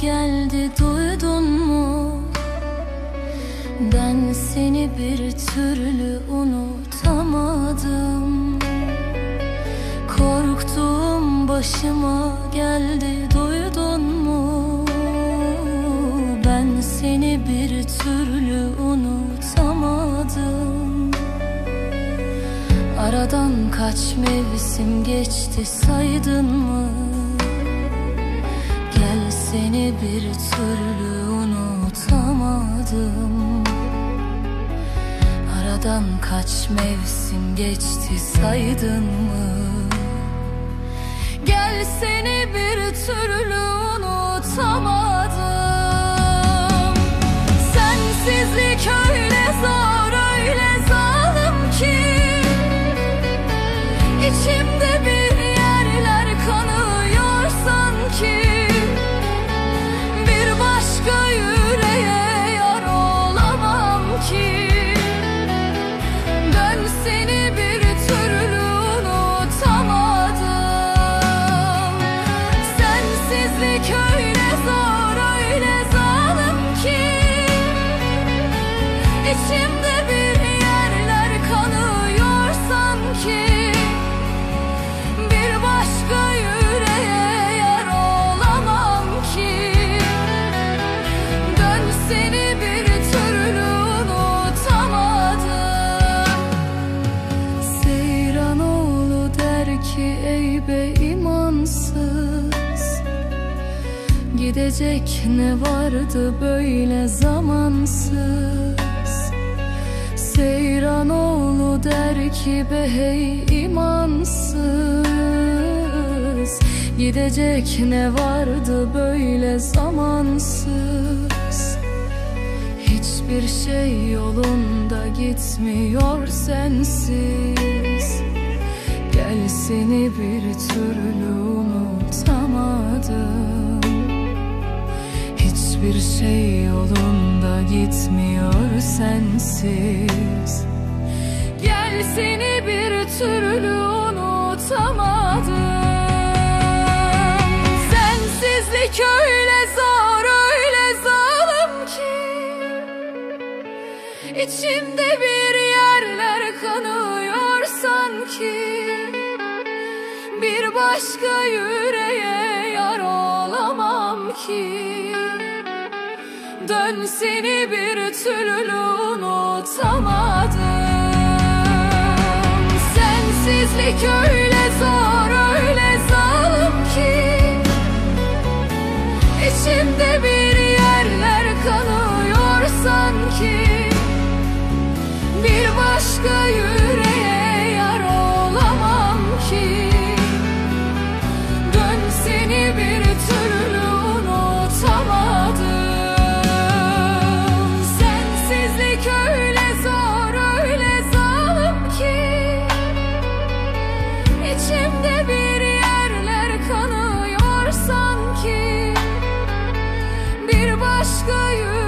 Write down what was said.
geldi duydun mu? Ben seni bir türlü unutamadım Korktuğum başıma geldi duydun mu? Ben seni bir türlü unutamadım Aradan kaç mevsim geçti saydın mı? Aradan kaç mevsim geçti saydın mı? Gel seni bir türlü unutamadım Sensizlik öyle İçimde bir yerler kanıyor sanki. Bir başka yüreğe yar olamam ki. Dön seni bir türlü unutamadım. Seyranoğlu der ki ey be imansız Gidecek ne vardı böyle zamansız Seyranoğlu der ki be hey imansız Gidecek ne vardı böyle zamansız? Hiçbir şey yolunda gitmiyor sensiz. Gel seni bir türlü unutamadım. Hiçbir şey sensiz. Gel seni bir türlü unutamadım. Sensizlik öyle zor öyle zalim ki. İçimde bir yerler kanıyor sanki. Bir başka yüreğe yar olamam ki Dön seni bir türlü unutamadım. Sensizlik öyle başkayım